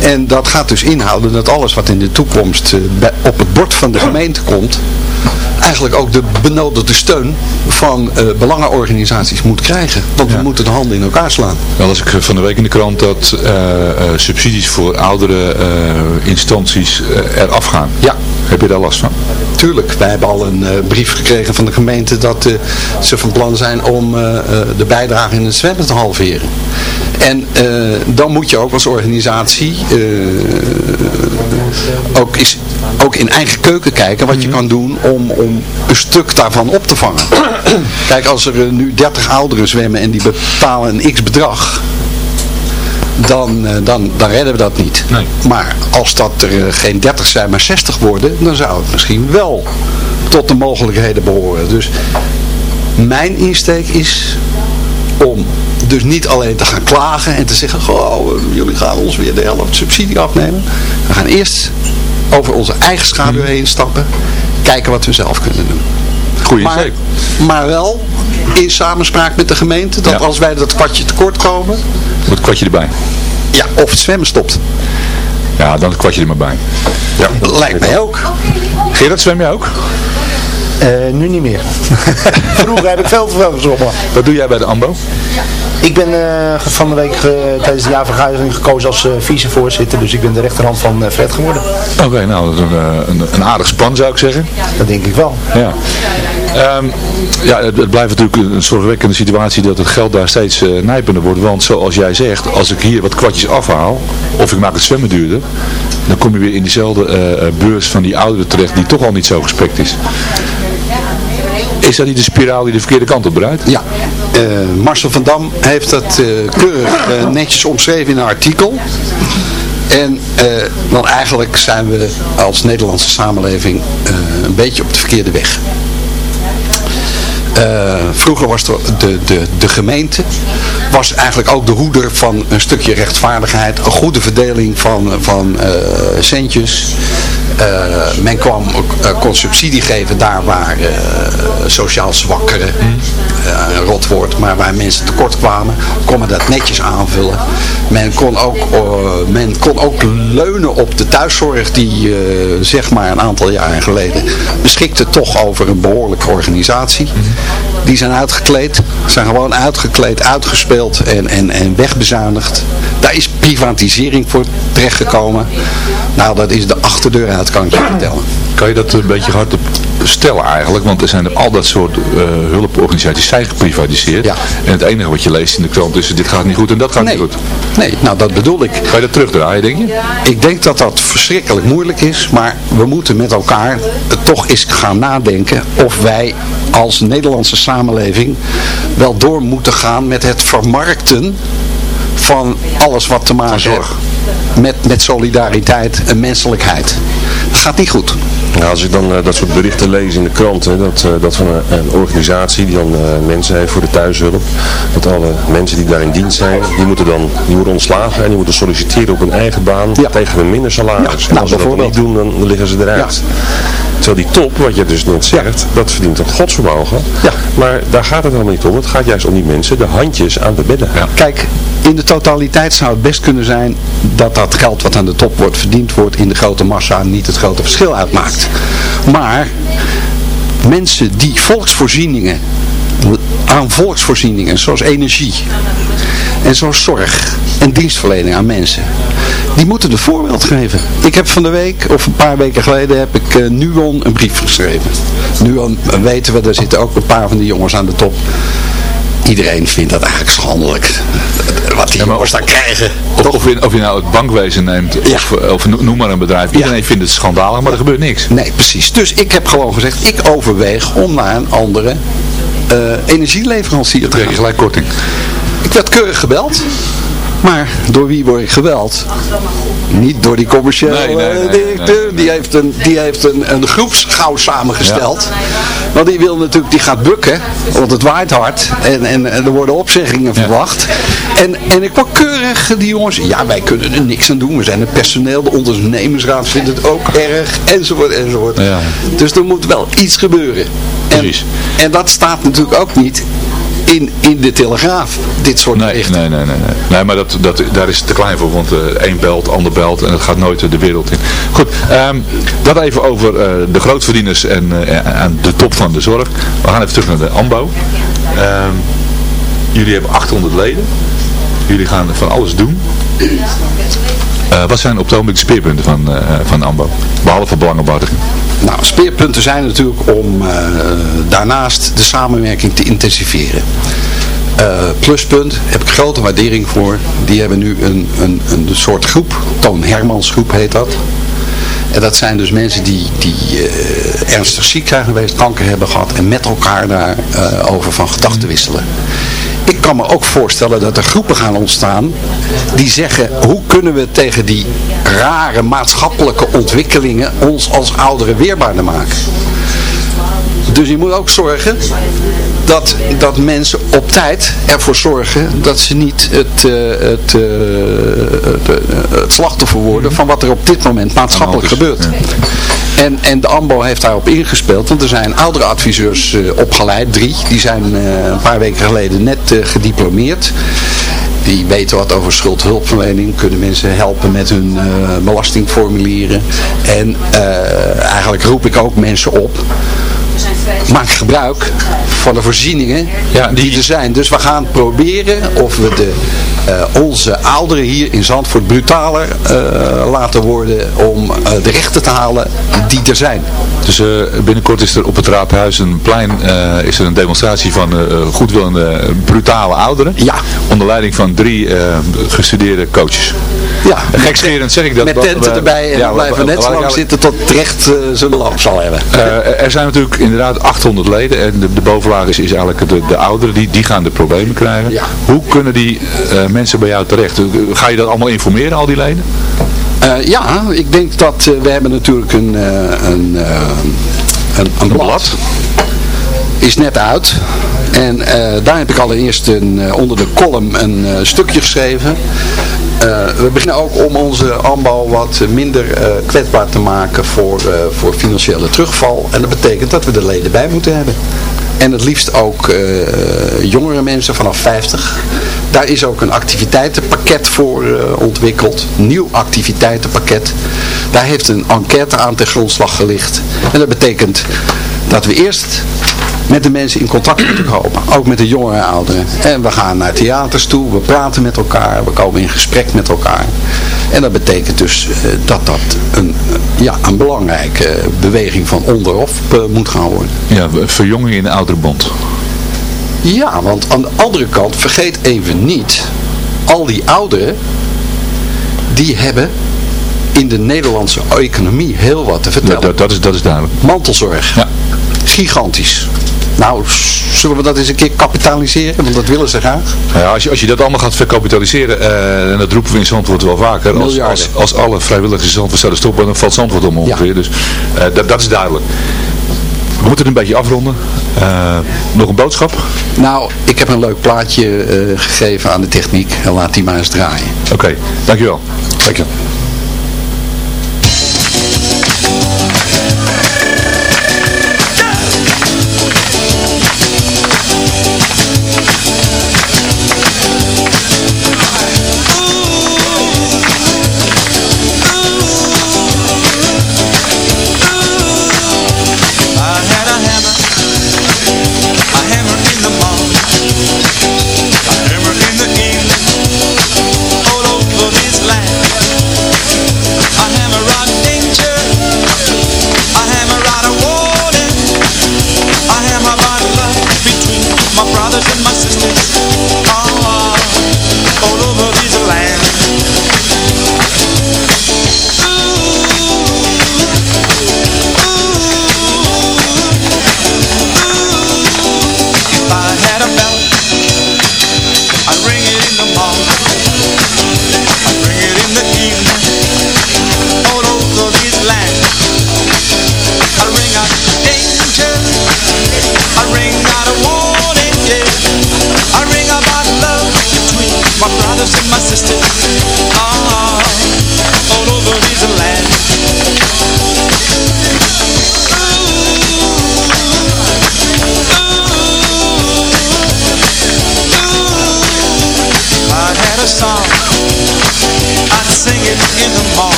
En dat gaat dus inhouden dat alles wat in de toekomst eh, op het bord van de gemeente komt, eigenlijk ook de benodigde steun van eh, belangenorganisaties moet krijgen. Want we moeten de handen in elkaar slaan. Wel las ik eh, van de week in de krant dat eh, subsidies voor oudere eh, instanties eraf gaan. Ja. Heb je daar last van? Tuurlijk, wij hebben al een brief gekregen van de gemeente dat ze van plan zijn om de bijdrage in het zwemmen te halveren. En eh, dan moet je ook als organisatie eh, ook, is, ook in eigen keuken kijken wat je kan doen om, om een stuk daarvan op te vangen. <clears throat> Kijk, als er eh, nu 30 ouderen zwemmen en die betalen een x bedrag, dan, dan, dan redden we dat niet. Maar als dat er geen 30 zijn, maar 60 worden, dan zou het misschien wel tot de mogelijkheden behoren. Dus mijn insteek is om dus niet alleen te gaan klagen en te zeggen, goh, jullie gaan ons weer de helft subsidie afnemen. We gaan eerst over onze eigen schaduw heen stappen, kijken wat we zelf kunnen doen. Goeie maar, maar wel in samenspraak met de gemeente, dat als wij dat kwartje tekort komen, Moet het kwartje erbij. ja, of het zwemmen stopt. Ja, dan het kwartje er maar bij. Ja. Lijkt mij ook. Gerard, zwem jij ook? Eh, nu niet meer. <laughs> Vroeger heb ik veel te veel gezwommen. Wat doe jij bij de AMBO? Ik ben eh, van de week eh, tijdens de jaarvergadering gekozen als eh, vicevoorzitter. Dus ik ben de rechterhand van Fred geworden. Oké, nou, dat is een, een, een aardig span zou ik zeggen. Dat denk ik wel. Ja. Ehm, ja, het, het blijft natuurlijk een zorgwekkende situatie dat het geld daar steeds nijpender wordt. Want zoals jij zegt, als ik hier wat kwartjes afhaal, of ik maak het zwemmen duurder, dan kom je weer in diezelfde beurs van die ouderen terecht die toch al niet zo gespekt is. Is dat niet de spiraal die de verkeerde kant op breidt? Ja, eh, Marcel van Dam heeft dat eh, keurig eh, netjes omschreven in een artikel. En dan eigenlijk zijn we als Nederlandse samenleving een beetje op de verkeerde weg. Vroeger was de, de, de, de gemeente was eigenlijk ook de hoeder van een stukje rechtvaardigheid, een goede verdeling van, van centjes. Eh, men kwam, eh, kon subsidie geven daar waar eh, sociaal zwakkeren, een rotwoord, maar waar mensen tekort kwamen, kon men dat netjes aanvullen. Men kon ook, men kon ook leunen op de thuiszorg die zeg maar een aantal jaren geleden beschikte toch over een behoorlijke organisatie. Die zijn uitgekleed, zijn gewoon uitgekleed, uitgespeeld en, en, en wegbezuinigd. Daar is privatisering voor terechtgekomen. Nou, dat is de achterdeur uit, kan ik je vertellen. Kan je dat een beetje hardop stellen eigenlijk? Want er zijn al dat soort eh, hulporganisaties zijn geprivatiseerd. En het enige wat je leest in de krant is dit gaat niet goed en dat gaat niet goed. Nee, nou dat bedoel ik. Kan je dat terugdraaien, denk je? Ik denk dat dat verschrikkelijk moeilijk is, maar we moeten met elkaar toch eens gaan nadenken of wij als Nederlandse samenleving wel door moeten gaan met het vermarkten van alles wat te maken heeft met, met solidariteit en menselijkheid. Dat gaat niet goed. Nou, als ik dan eh, dat soort berichten lees in de krant, hè, dat, eh, dat van een, een organisatie die dan eh, mensen heeft voor de thuishulp, dat alle mensen die daar in dienst zijn, die moeten dan die worden ontslagen en die moeten solliciteren op hun eigen baan tegen een minder salaris. nou, als ze dat dan niet doen, dan liggen ze eruit. Terwijl die top, wat je dus net zegt, dat verdient een godsvermogen. Maar daar gaat het helemaal niet om. Het gaat juist om die mensen, de handjes aan de bedden. Kijk, in de totaliteit zou het best kunnen zijn dat dat geld wat aan de top wordt verdiend wordt in de grote massa niet het grote verschil uitmaakt. Maar mensen die volksvoorzieningen aan volksvoorzieningen zoals energie en zoals zorg en dienstverlening aan mensen die moeten het voorbeeld geven. Ik heb van de week, of een paar weken geleden, heb ik uh, Nuon een brief geschreven. Nuon, uh, weten we, daar zitten ook een paar van die jongens aan de top. Iedereen vindt dat eigenlijk schandelijk. Wat die jongens daar krijgen. Of, of, je, of je nou het bankwezen neemt, of, of noem maar een bedrijf. Iedereen vindt het schandalig, maar er gebeurt niks. Nee, precies. Dus ik heb gewoon gezegd, ik overweeg om naar een andere uh, energieleverancier te gaan. gelijk korting. Ik werd keurig gebeld. Maar door wie word ik geweld? Niet door die commerciële Nee, nee, nee, directeur. Die heeft een, die heeft een, een groepsgauw samengesteld. Want die wil natuurlijk, die gaat bukken. Want het waait hard. En, en, en er worden opzeggingen verwacht. En, en ik word keurig die jongens. Ja, wij kunnen er niks aan doen. We zijn het personeel. De ondernemersraad vindt het ook erg. Enzovoort, enzovoort. Ja. Dus er moet wel iets gebeuren. En, en dat staat natuurlijk ook niet in, in de Telegraaf. Dit soort Nee, berichten. nee, nee, nee, nee. Nee, maar dat, dat, daar is het te klein voor, want eh één belt, ander belt en het gaat nooit eh, de wereld in. Goed, ehm, dat even over eh, de grootverdieners en, en de top van de zorg. We gaan even terug naar de AMBO. Ehm, jullie hebben 800 leden. Jullie gaan van alles doen. Wat zijn op het ogenblik de speerpunten van, eh van AMBO? Behalve belangenbehartiging. Nou, speerpunten zijn natuurlijk om eh, daarnaast de samenwerking te intensiveren. Eh, pluspunt, heb ik grote waardering voor. Die hebben nu een, een, een soort groep, Toon Hermans groep heet dat. En dat zijn dus mensen die, die eh, ernstig ziek zijn geweest, kanker hebben gehad en met elkaar daarover over van gedachten wisselen. Ik kan me ook voorstellen dat er groepen gaan ontstaan die zeggen hoe kunnen we tegen die rare maatschappelijke ontwikkelingen ons als ouderen weerbaarder maken. Dus je moet ook zorgen dat, dat mensen op tijd ervoor zorgen dat ze niet het, eh, het, eh, het, eh, het slachtoffer worden van wat er op dit moment maatschappelijk gebeurt. En, en de AMBO heeft daarop ingespeeld, want er zijn oudere adviseurs opgeleid, drie. Die zijn een paar weken geleden net gediplomeerd. Die weten wat over schuldhulpverlening, kunnen mensen helpen met hun eh, belastingformulieren. En eh, eigenlijk roep ik ook mensen op, maak gebruik van de voorzieningen die... er zijn. Dus we gaan proberen of we de, eh, onze ouderen hier in Zandvoort brutaler eh, laten worden om eh, de rechten te halen die er zijn. Dus binnenkort is er op het Raadhuizenplein uh, is er een demonstratie van goedwillende, brutale ouderen. Ja. Onder leiding van drie gestudeerde coaches. Ja. Gekscherend zeg ik dat. Met tenten erbij en ja, we blijven net zo lang zitten tot het recht eh, zijn lamp zal hebben. Er zijn natuurlijk inderdaad 800 leden en de, de bovenlaag is, is eigenlijk de, de ouderen, die, die gaan de problemen krijgen. Hoe kunnen die eh, mensen bij jou terecht? Ga je dat allemaal informeren, al die leden? Eh, ja, ik denk dat eh, we hebben natuurlijk een, een, een, een blad. Is net uit. En daar heb ik allereerst een, onder de column een stukje geschreven. Eh, we beginnen ook om onze AMBO wat minder eh, kwetsbaar te maken voor, eh, voor financiële terugval. En dat betekent dat we de leden bij moeten hebben. En het liefst ook jongere mensen vanaf 50. Daar is ook een activiteitenpakket voor eh, ontwikkeld. Nieuw activiteitenpakket. Daar heeft een enquête aan ten grondslag gelicht. En dat betekent dat we eerst met de mensen in contact moeten komen. Ook met de jongeren en ouderen. En we gaan naar theaters toe, we praten met elkaar, we komen in gesprek met elkaar. En dat betekent dus eh, dat dat een, ja, een belangrijke beweging van onderop eh, moet gaan worden. Ja, verjonging in de ouderenbond. Ja, want aan de andere kant, vergeet even niet, al die ouderen, die hebben in de Nederlandse economie heel wat te vertellen. Dat, dat, is, dat is duidelijk. Mantelzorg. Ja. Gigantisch. Nou, zullen we dat eens een keer kapitaliseren? Want dat willen ze graag. Nou ja, als, je, als je dat allemaal gaat verkapitaliseren, eh, en dat roepen we in Zandvoort wel vaker, als, als, als alle vrijwilligers in Zandvoort zouden stoppen, dan valt Zandvoort om ongeveer. Dus eh, dat, dat is duidelijk. We moeten het een beetje afronden. Eh, nog een boodschap? Nou, ik heb een leuk plaatje gegeven aan de techniek. En laat die maar eens draaien. Oké, dankjewel. Dank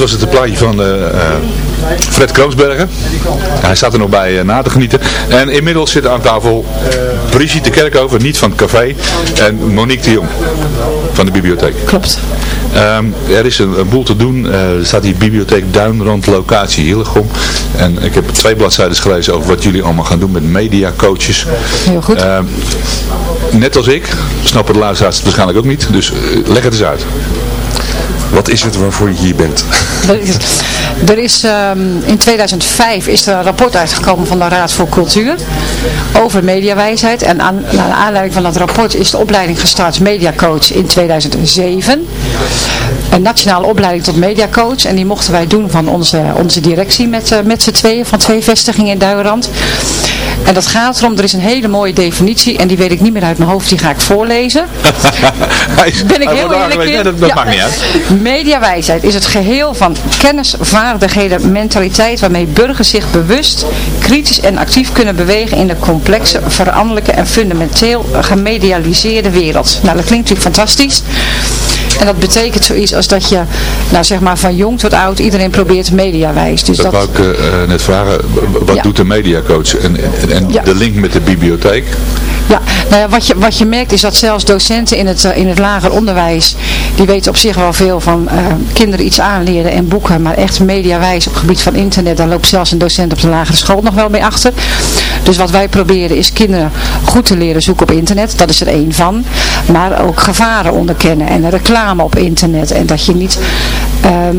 was het een plaatje van eh, eh, Fred Kroonsbergen. Hij staat er nog bij eh, na te genieten. En inmiddels zitten aan tafel Brigitte Kerkhoven, niet van het café, en Monique de Jong van de bibliotheek. Klopt. Ehm, er is een, een boel te doen. Eh, er staat hier bibliotheek Duinrand locatie Hillegom. En ik heb twee bladzijden gelezen over wat jullie allemaal gaan doen met mediacoaches. Heel goed. Ehm, net als ik, snappen de luisteraars waarschijnlijk ook niet. Dus leg het eens uit. Wat is het waarvoor je hier bent? Er is, ehm, in 2005 is er een rapport uitgekomen van de Raad voor Cultuur over mediawijsheid. En aan, naar aanleiding van dat rapport is de opleiding gestart Mediacoach in 2007. Een nationale opleiding tot mediacoach. En die mochten wij doen van onze, onze directie met, eh, met z'n tweeën van twee vestigingen in Duinrand. En dat gaat erom, er is een hele mooie definitie en die weet ik niet meer uit mijn hoofd, die ga ik voorlezen. <laughs> ben ik heel eerlijk in. Dat, dat Ja. maakt niet uit. Mediawijsheid is het geheel van kennis, vaardigheden, mentaliteit waarmee burgers zich bewust, kritisch en actief kunnen bewegen in de complexe, veranderlijke en fundamenteel gemedialiseerde wereld. Nou, dat klinkt natuurlijk fantastisch. En dat betekent zoiets als dat je, nou zeg maar van jong tot oud, iedereen probeert mediawijs. Dus Dat, dat, wou ik eh, net vragen. Wat Ja. doet de mediacoach? En, en, en Ja. de link met de bibliotheek? Ja, nou ja, wat, je, wat je merkt is dat zelfs docenten in het, eh, in het lager onderwijs, die weten op zich wel veel van eh, kinderen iets aanleren en boeken, maar echt mediawijs op het gebied van internet, daar loopt zelfs een docent op de lagere school nog wel mee achter. Dus wat wij proberen is kinderen goed te leren zoeken op internet, dat is er één van, maar ook gevaren onderkennen en reclame op internet en dat je niet ehm,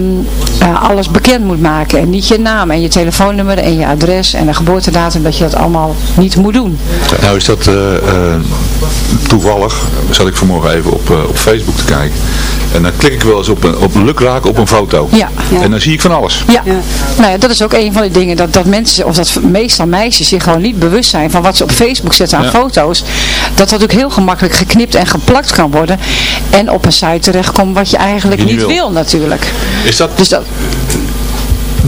eh, alles bekend moet maken en niet je naam en je telefoonnummer en je adres en de geboortedatum, dat je dat allemaal niet moet doen. Nou is dat eh, eh, toevallig, zat ik vanmorgen even op, op Facebook te kijken. En dan klik ik wel eens op, een, op lukraak op een foto. Ja. Ja. En dan zie ik van alles. Ja, nou ja, dat is ook een van de dingen dat, dat mensen, of dat meestal meisjes zich gewoon niet bewust zijn van wat ze op Facebook zetten aan Ja. foto's. Dat dat ook heel gemakkelijk geknipt en geplakt kan worden. En op een site terechtkomt wat je eigenlijk niet wil. wil. natuurlijk. Is dat... Dus dat,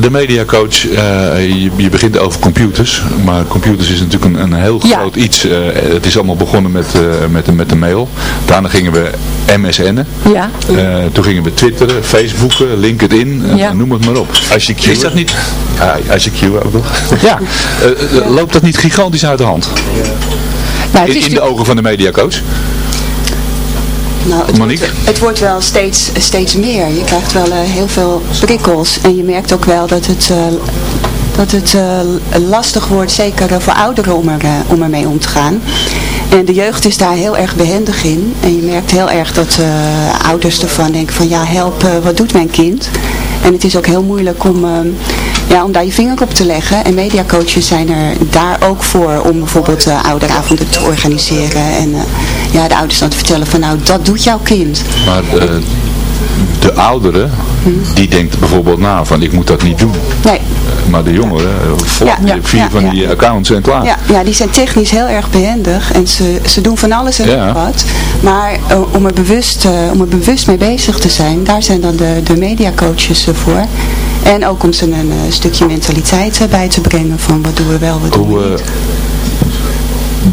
De mediacoach, eh, je, je begint over computers, maar computers is natuurlijk een, een heel Ja. groot iets. Eh, het is allemaal begonnen met, eh, met, de- met de mail. Daarna gingen we MSN'en. ja. Eh, toen gingen we twitteren, Facebooken, LinkedIn, Ja. noem het maar op. ICQ. Is dat niet... Ja, ICQ ook nog. Ja. Loopt dat niet gigantisch uit de hand? Nou, In, het is in de ogen van de mediacoach? Nou, het, Monique? wordt, het wordt wel steeds, steeds meer. Je krijgt wel eh, heel veel prikkels. En je merkt ook wel dat het, eh, dat het eh, lastig wordt, zeker voor ouderen, om, er, om ermee om te gaan. En de jeugd is daar heel erg behendig in. En je merkt heel erg dat ouders ervan denken van ja, help, wat doet mijn kind? En het is ook heel moeilijk om, eh, ja, om daar je vinger op te leggen. En mediacoaches zijn er daar ook voor om bijvoorbeeld ouderavonden te organiseren. En ja, de ouders dan te vertellen van nou, dat doet jouw kind. Maar eh, de ouderen, die denkt bijvoorbeeld na van ik moet dat niet doen. Nee. Maar de jongeren, eh, vlak Ja, ja, vier ja, van die accounts en klaar. Ja, ja, die zijn technisch heel erg behendig en ze, ze doen van alles en wat. Maar eh, om, er bewust, eh, om er bewust mee bezig te zijn, daar zijn dan de, de mediacoaches eh, voor. En ook om ze een eh, stukje mentaliteit eh, bij te brengen van wat doen we wel, wat doen we niet.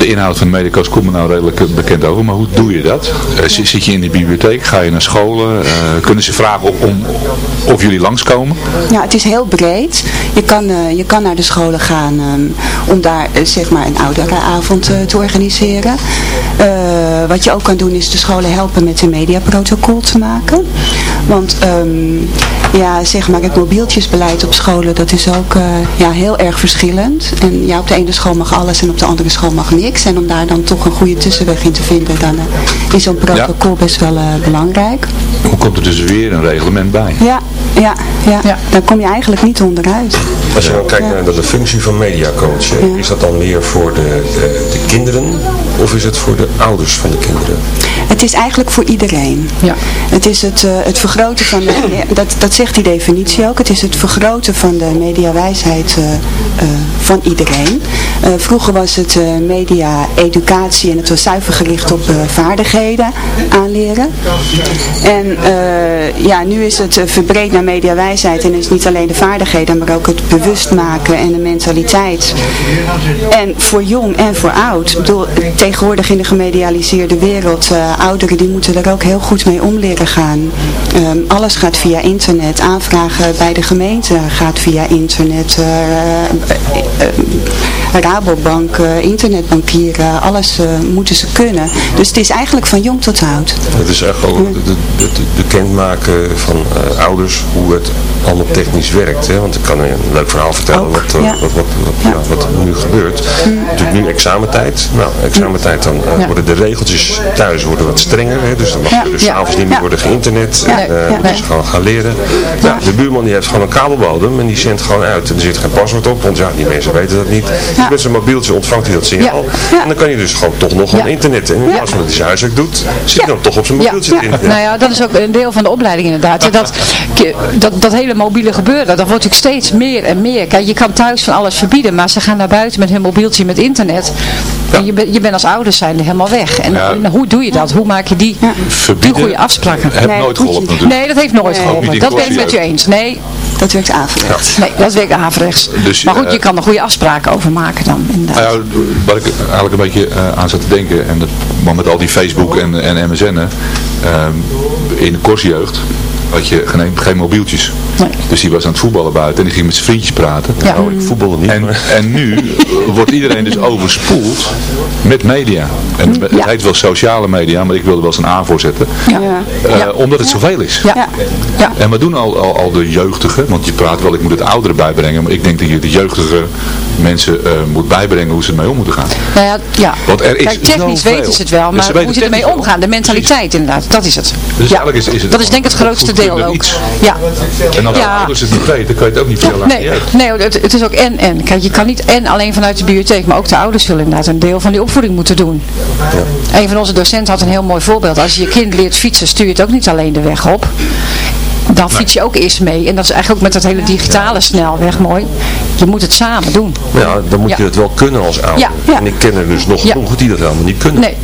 De inhoud van de medico's komt nou redelijk eh, bekend over, maar hoe doe je dat? Eh, zit je in de bibliotheek, ga je naar scholen, eh, kunnen ze vragen om, of jullie langskomen? Ja, het is heel breed. Je kan, je kan naar de scholen gaan ehm, om daar zeg maar een ouderenavond te organiseren. Wat je ook kan doen is de scholen helpen met een mediaprotocol te maken. Want ehm, ja, zeg maar het mobieltjesbeleid op scholen, dat is ook eh, ja, heel erg verschillend. En ja, op de ene school mag alles en op de andere school mag niks. En om daar dan toch een goede tussenweg in te vinden, dan eh, is zo'n protocol best wel eh, belangrijk. Hoe komt er dus weer een reglement bij? Ja, ja, ja, Daar kom je eigenlijk niet onderuit. Als je dan kijkt naar de, de functie van mediacoach, is dat dan meer voor de, de, de kinderen of is het voor de ouders van de kinderen? Het is eigenlijk voor iedereen. Ja. Het is het, eh, het vergroten van, de, dat, dat zegt die definitie ook, het is het vergroten van de mediawijsheid eh, eh, van iedereen. Vroeger was het media educatie en het was zuiver gericht op vaardigheden aanleren. En ja, nu is het verbreed naar mediawijsheid en is niet alleen de vaardigheden, maar ook het bewust maken en de mentaliteit. En voor jong en voor oud. Bedoel, tegenwoordig in de gemedialiseerde wereld, eh, ouderen die moeten er ook heel goed mee om leren gaan. Ehm, alles gaat via internet. Aanvragen bij de gemeente gaat via internet. eh, eh, eh, Rabobank, internetbankieren, alles moeten ze kunnen. Dus het is eigenlijk van jong tot oud. Het is echt ook het bekendmaken van ouders hoe het allemaal technisch werkt. Hè? Want ik kan een leuk verhaal vertellen wat, ja. wat, wat, wat, ja, wat er nu gebeurt. Natuurlijk nu examentijd. Nou, examentijd dan worden de regeltjes thuis worden wat strenger. Hè? Dus dan mag Ja. er dus Ja. s'avonds niet meer worden geïnternet. Ja. En, eh, Ja. moeten ze gewoon gaan leren. Nou, de buurman die heeft gewoon een kabelbodem en die zendt gewoon uit. En er zit geen paswoord op, want ja, die mensen weten dat niet. Dus met zijn mobieltje ontvangt hij dat signaal. En dan kan je dus gewoon toch nog Ja. gewoon internet. En in plaats van dat hij zijn huiswerk doet, zit hij dan toch op zijn mobieltje internet. Nou ja, dat is ook een deel van de opleiding inderdaad. Dat, dat, dat hele mobiele gebeuren, dat wordt natuurlijk steeds meer en meer. Kijk, je kan thuis van alles verbieden, maar ze gaan naar buiten met hun mobieltje met internet. En je, bent je bent als ouders zijn helemaal weg. En, Ja. en hoe doe je dat? Hoe maak je die, die Verbieden goede afspraken? heeft nooit geholpen natuurlijk. Nee, dat heeft nooit Nee. Geholpen. Dat ben ik met je Corsia. eens. Nee. Dat werkt averechts. Nee, dat werkt averechts. Dus, maar goed, eh, je kan er goede afspraken over maken dan. Inderdaad. Nou ja, waar ik eigenlijk een beetje eh, aan zat te denken, en dat, maar met al die Facebook en, en MSN'en, ehm, in de korsjeugd had je geen, geen mobieltjes. Dus die was aan het voetballen buiten en die ging met zijn vriendjes praten. Ja. Nou, ik voetbalde niet. En, en nu wordt iedereen dus overspoeld met media. En het heet wel sociale media, maar ik wilde wel eens een A voorzetten. Eh, Omdat het zoveel is. Ja. Ja. En wat doen al, al, al de jeugdigen? Want je praat wel, ik moet het ouderen bijbrengen. Maar ik denk dat je de jeugdige mensen eh, moet bijbrengen hoe ze ermee om moeten gaan. Nou ja, ja. Want er is Kijk, technisch zoveel. weten ze het wel, maar hoe ze ermee omgaan, de mentaliteit inderdaad, dat is het. Dus ja. eigenlijk is, is het Dat is denk ik het grootste deel ook. iets. Ja. En als de Ja. ouders het niet weten, dan kan je het ook niet aan de Nee, nee het, het is ook en en. Kijk, je kan niet en alleen vanuit de bibliotheek, maar ook de ouders zullen inderdaad een deel van die opvoeding moeten doen. Een van onze docenten had een heel mooi voorbeeld. Als je je kind leert fietsen, stuur je het ook niet alleen de weg op. Dan fiets je ook eerst mee. En dat is eigenlijk ook met dat hele digitale snelweg mooi. Je moet het samen doen. Ja, dan moet Ja. je het wel kunnen als ouder. Ja, ja. En ik ken er dus nog Ja. genoeg die dat helemaal niet kunnen. Nee.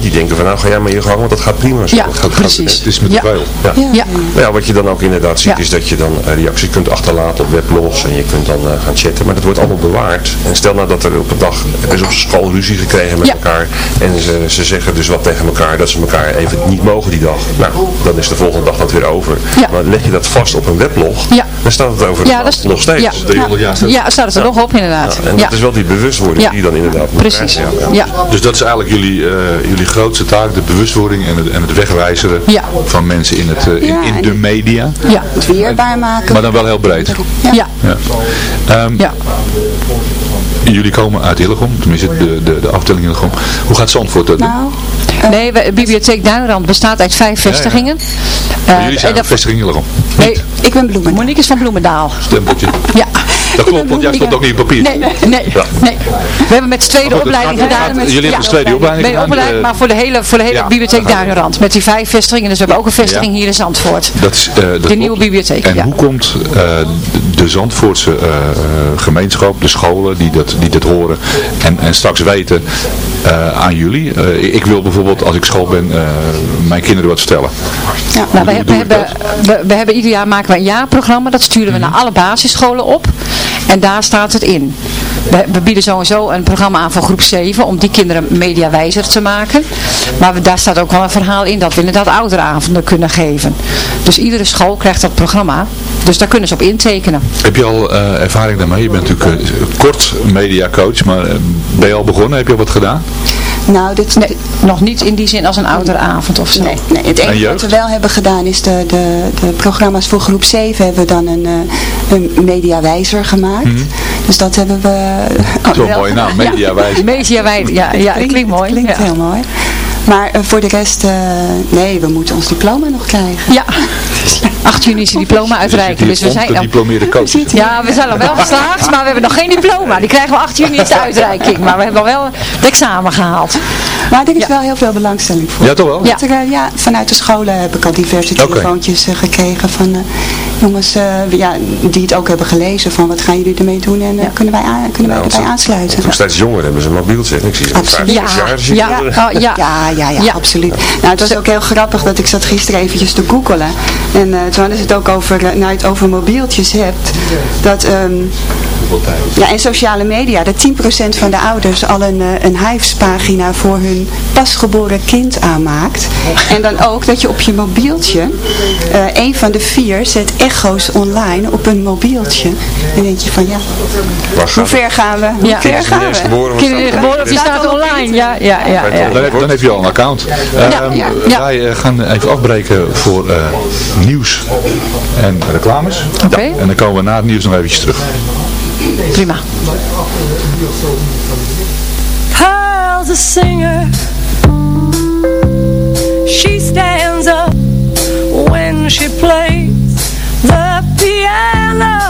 Die denken van nou ga jij maar je gang, want dat gaat prima zo. Ja, dat gaat, precies. Het is met Ja. veel. Ja. Ja. Maar ja, wat je dan ook inderdaad ziet Ja. is dat je dan eh, reacties kunt achterlaten op weblogs en je kunt dan eh, gaan chatten. Maar dat wordt allemaal bewaard. En stel nou dat er op een dag, er is op school ruzie gekregen met Ja. elkaar. En ze, ze zeggen dus wat tegen elkaar, dat ze elkaar even niet mogen die dag. Nou, dan is de volgende dag dat weer over. Ja. Maar leg je dat vast op een weblog, Ja. dan staat het over Ja, dat is- nog steeds. ja. 300 jaar staat- Ja, staat het er nog op inderdaad. Ja, en Ja. dat is wel die bewustwording Ja. die je dan inderdaad moet Precies. krijgen. Ja. Dus dat is eigenlijk jullie, eh, jullie grootste taak, de bewustwording en het, en het wegwijzeren Ja. van mensen in, het, eh, in, Ja, de media. Ja. Het weerbaar maken. Maar dan wel heel breed. Ja. Ja. Ehm, Jullie komen uit Hillegom, tenminste de, de, de afdeling Hillegom. Hoe gaat Zandvoort dat doen? Nou, Nee, we- Bibliotheek Duinrand bestaat uit vijf vestigingen. Eh, jullie zijn en dat- vestiging Hillegom. Nee, ik ben Bloemen. Monique is van Bloemendaal. Stempeltje. Ja. Dat klopt, want jij stond ook niet op papier. Nee, nee, nee. Ja. nee. We hebben met z'n tweede opleiding gedaan. gaat- jullie hebben een tweede opleiding gedaan, opleiding, eh, maar voor de hele, voor de hele ja. bibliotheek Duinrand. Met die vijf vestigingen. Dus we hebben ook een vestiging Ja. hier in Zandvoort. Dat is, eh, dat de nieuwe bibliotheek, En ja. hoe komt eh, de- Zandvoortse gemeenschap, de scholen die dat, die dat horen en, en straks weten aan jullie? Ik wil bijvoorbeeld als ik school ben mijn kinderen wat vertellen. Nou, we, we, hebben, we, we hebben ieder jaar maken we een jaarprogramma. Dat sturen we Mhm. naar alle basisscholen op. En daar staat het in. We, bieden sowieso een programma aan voor groep 7. Om die kinderen mediawijzer te maken. Maar daar staat ook wel een verhaal in dat we inderdaad ouderavonden kunnen geven. Dus iedere school krijgt dat programma. Dus daar kunnen ze op intekenen. Heb je al eh, ervaring daarmee? Je bent natuurlijk eh, kort mediacoach, maar eh, ben je al begonnen? Heb je al wat gedaan? Nou, dit, Nee, nog niet in die zin als een ouderavond of zo. Nee, nee, het En enige wat we wel hebben gedaan is de, de, de programma's voor groep 7 hebben we dan een, eh, een mediawijzer gemaakt. Dus dat hebben we... Mhm. Dat is wel een mooie naam, mediawijzer. Mediawijzer, ja, ja, dat klinkt mooi. Klinkt ja. heel mooi. Maar eh, voor de rest, eh, nee, we moeten ons diploma nog krijgen. Ja, <laughs> 8 juni is die diploma uitreiken. Dus we zijn, gediplomeerde coach. ja, we zijn al wel geslaagd, maar we hebben nog geen diploma. Die krijgen we 8 juni is de uitreiking. Maar we hebben al wel het examen gehaald. Maar er is wel heel veel belangstelling voor. Ja, toch wel? Ja. Er, eh, ja, vanuit de scholen heb ik al diverse telefoontjes eh, gekregen van... eh, jongens eh, ja, die het ook hebben gelezen van wat gaan jullie ermee doen en kunnen wij, aan, kunnen wij erbij aansluiten. Nog steeds jonger hebben ze een mobieltje. Ik zie ze Absoluut. Ja, ik ja, er. ja, ja, ja, ja, absoluut. Nou, het was ook heel grappig dat ik zat gisteren eventjes te googelen. En ze het ook over, eh, nou, het over mobieltjes hebt. Dat, ja, en sociale media, dat 10% van de ouders al een, eh, een Hives-pagina voor hun pasgeboren kind aanmaakt. En dan ook dat je op je mobieltje, eh een van de vier zet echo's online op een mobieltje. Dan denk je van ja, hoe ver gaan we? Hoe Ja. ver gaan we? Kinderen geboren of staat online. Ja, ja, ja. ja. Dan, heb, dan heb je al een account. Ehm, ja, ja. Wij eh, gaan even afbreken voor eh, nieuws en reclames. Oké. En dan komen we na het nieuws nog eventjes terug. Prima. Pearl's a singer. She stands up when she plays the piano